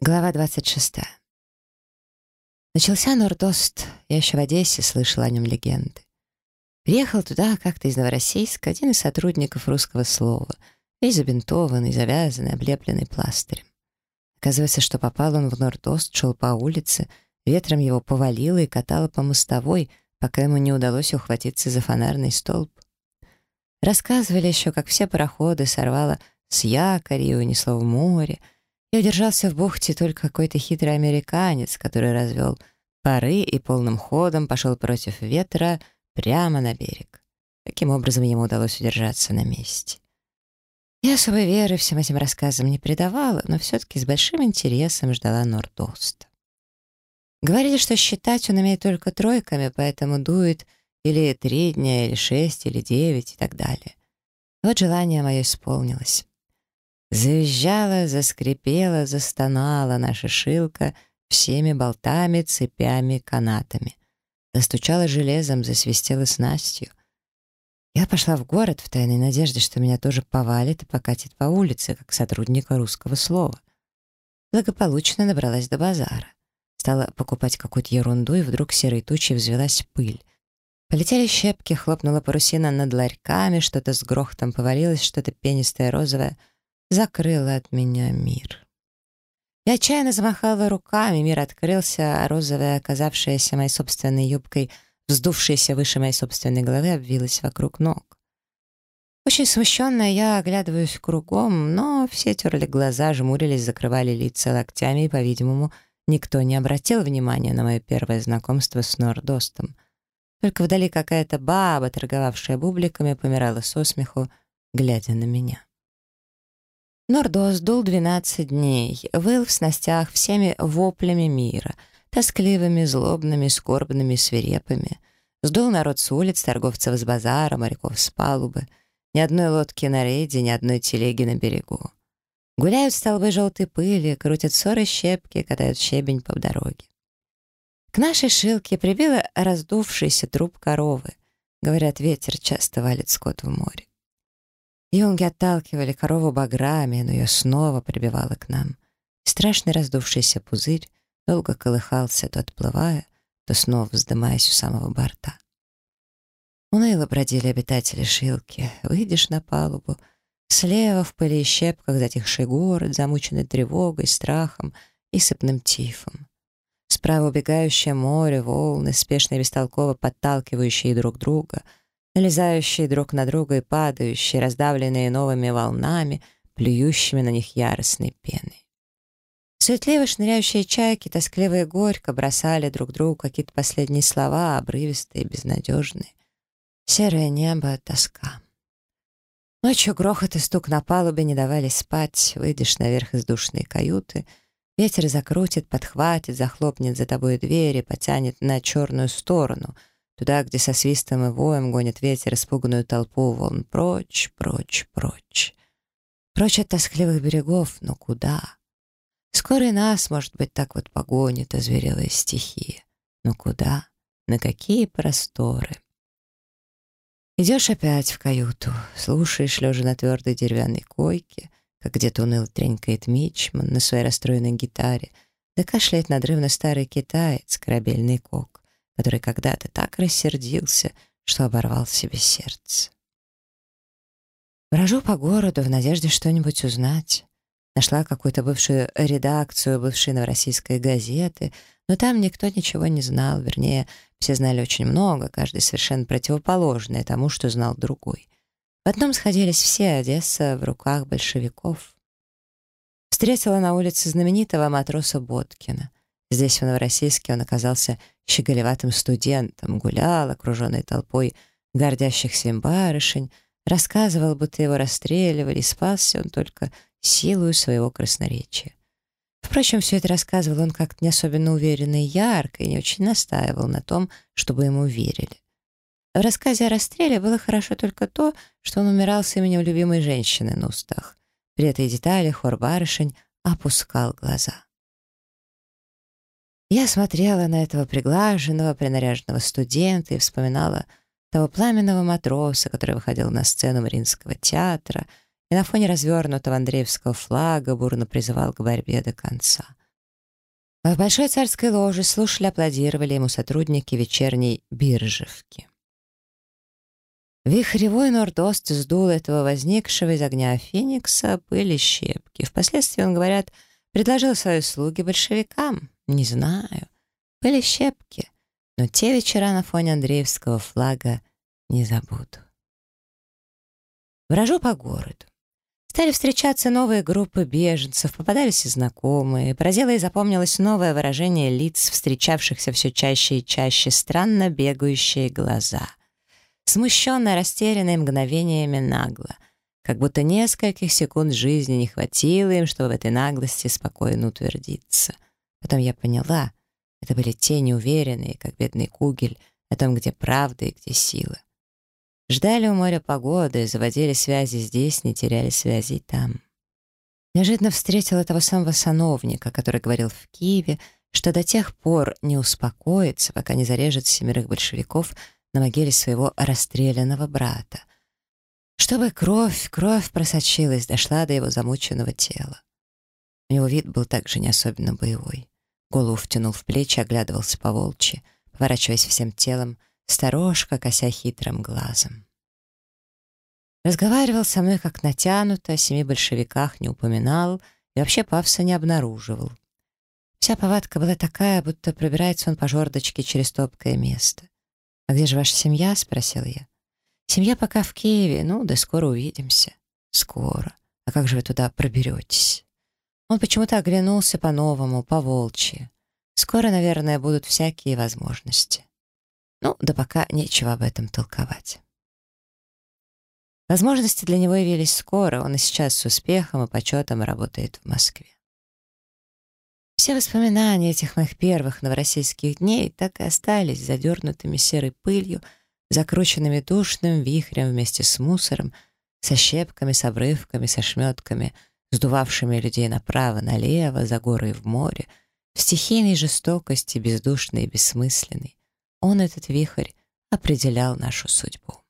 Глава 26. Начался Нордост. Я еще в Одессе слышала о нем легенды. Приехал туда как-то из Новороссийска один из сотрудников русского слова, весь забинтованный, завязанный, облепленный пластырем. Оказывается, что попал он в Нордост, шел по улице, ветром его повалило и катало по мостовой, пока ему не удалось ухватиться за фонарный столб. Рассказывали еще, как все пароходы сорвало с якоря и унесло в море, и удержался в бухте только какой-то хитрый американец, который развел пары и полным ходом пошел против ветра прямо на берег. Таким образом ему удалось удержаться на месте. Я особой веры всем этим рассказам не придавала, но все-таки с большим интересом ждала Нордоста. Говорили, что считать он умеет только тройками, поэтому дует или три дня, или шесть, или девять и так далее. Вот желание мое исполнилось. Завизжала, заскрипела, застонала наша шилка всеми болтами, цепями, канатами. Застучала железом, засвистела снастью. Я пошла в город в тайной надежде, что меня тоже повалит и покатит по улице, как сотрудника русского слова. Благополучно добралась до базара. Стала покупать какую-то ерунду, и вдруг серой тучей взвелась пыль. Полетели щепки, хлопнула парусина над ларьками, что-то с грохотом повалилось, что-то пенистое розовое — закрыла от меня мир. Я отчаянно замахала руками, мир открылся, а розовая, оказавшаяся моей собственной юбкой, вздувшаяся выше моей собственной головы, обвилась вокруг ног. Очень смущенная, я оглядываюсь кругом, но все терли глаза, жмурились, закрывали лица локтями, и, по-видимому, никто не обратил внимания на мое первое знакомство с Нордостом. Только вдали какая-то баба, торговавшая бубликами, помирала со смеху, глядя на меня. Нордос дул 12 дней, выл в снастях всеми воплями мира, тоскливыми, злобными, скорбными, свирепыми. Сдул народ с улиц, торговцев с базара, моряков с палубы. Ни одной лодки на рейде, ни одной телеги на берегу. Гуляют столбы желтой пыли, крутят ссоры щепки, катают щебень по дороге. К нашей шилке прибила раздувшийся труп коровы. Говорят, ветер часто валит скот в море. Юнги отталкивали корову баграми, но ее снова прибивало к нам. Страшный раздувшийся пузырь долго колыхался, то отплывая, то снова вздымаясь у самого борта. Уныло бродили обитатели Шилки. Выйдешь на палубу, слева в пыли и щепках затихший город, замученный тревогой, страхом и сыпным тифом. Справа убегающее море, волны, спешно и бестолково подталкивающие друг друга — налезающие друг на друга и падающие, раздавленные новыми волнами, плюющими на них яростной пеной. Суетливо шныряющие чайки, тоскливо и горько бросали друг другу какие-то последние слова, обрывистые, безнадежные. Серое небо, тоска. Ночью грохот и стук на палубе не давали спать, выйдешь наверх из душной каюты, ветер закрутит, подхватит, захлопнет за тобой двери, потянет на черную сторону — Туда, где со свистом и воем гонит ветер испуганную толпу волн. Прочь, прочь, прочь. Прочь от тоскливых берегов, но куда? Скоро и нас, может быть, так вот погонит озверелая стихия. Но куда? На какие просторы? Идешь опять в каюту, слушаешь, лежа на твердой деревянной койке, как где-то уныло тренькает мичман на своей расстроенной гитаре, да кашляет надрывно старый китаец, корабельный кок который когда-то так рассердился, что оборвал себе сердце. Брожу по городу в надежде что-нибудь узнать. Нашла какую-то бывшую редакцию бывшей новороссийской газеты, но там никто ничего не знал, вернее, все знали очень много, каждый совершенно противоположное тому, что знал другой. В одном сходились все, Одесса в руках большевиков. Встретила на улице знаменитого матроса Боткина. Здесь, в Новороссийске, он оказался щеголеватым студентом, гулял, окруженный толпой гордящихся им барышень, рассказывал, будто его расстреливали, и спасся он только силою своего красноречия. Впрочем, все это рассказывал он как-то не особенно уверенно и ярко, и не очень настаивал на том, чтобы ему верили. В рассказе о расстреле было хорошо только то, что он умирал с именем любимой женщины на устах. При этой детали хор барышень опускал глаза. Я смотрела на этого приглаженного, принаряженного студента и вспоминала того пламенного матроса, который выходил на сцену Мариинского театра и на фоне развернутого Андреевского флага бурно призывал к борьбе до конца. А в Большой царской ложе слушали, аплодировали ему сотрудники вечерней биржевки. Вихревой нордост сдул этого возникшего из огня феникса пыли щепки. Впоследствии, он, говорят, предложил свои услуги большевикам. Не знаю. Пыли щепки. Но те вечера на фоне Андреевского флага не забуду. Брожу по городу. Стали встречаться новые группы беженцев, попадались и знакомые. Поразило и запомнилось новое выражение лиц, встречавшихся все чаще и чаще, странно бегающие глаза — смущенно растерянные мгновениями нагло, как будто нескольких секунд жизни не хватило им, чтобы в этой наглости спокойно утвердиться. Потом я поняла, это были те неуверенные, как бедный кугель, о том, где правда и где сила. Ждали у моря погоды, заводили связи здесь, не теряли связи там. Неожиданно встретила того самого сановника, который говорил в Киеве, что до тех пор не успокоится, пока не зарежет семерых большевиков — на могиле своего расстрелянного брата. Чтобы кровь, кровь просочилась, дошла до его замученного тела. У него вид был также не особенно боевой. Голову втянул в плечи, оглядывался по волчьи, поворачиваясь всем телом, сторожка, кося хитрым глазом. Разговаривал со мной как натянуто, о семи большевиках не упоминал и вообще Павса не обнаруживал. Вся повадка была такая, будто пробирается он по жердочке через топкое место. «А где же ваша семья?» — спросил я. «Семья пока в Киеве, ну, да скоро увидимся». «Скоро. А как же вы туда проберетесь?» Он почему-то оглянулся по-новому, по-волчьи. Скоро, наверное, будут всякие возможности. Ну, да пока нечего об этом толковать. Возможности для него явились скоро, он и сейчас с успехом и почетом работает в Москве. Все воспоминания этих моих первых новороссийских дней так и остались задернутыми серой пылью, закрученными душным вихрем вместе с мусором, со щепками, с обрывками, со шметками, сдувавшими людей направо-налево, за горы и в море, в стихийной жестокости, бездушной и бессмысленной. Он, этот вихрь, определял нашу судьбу.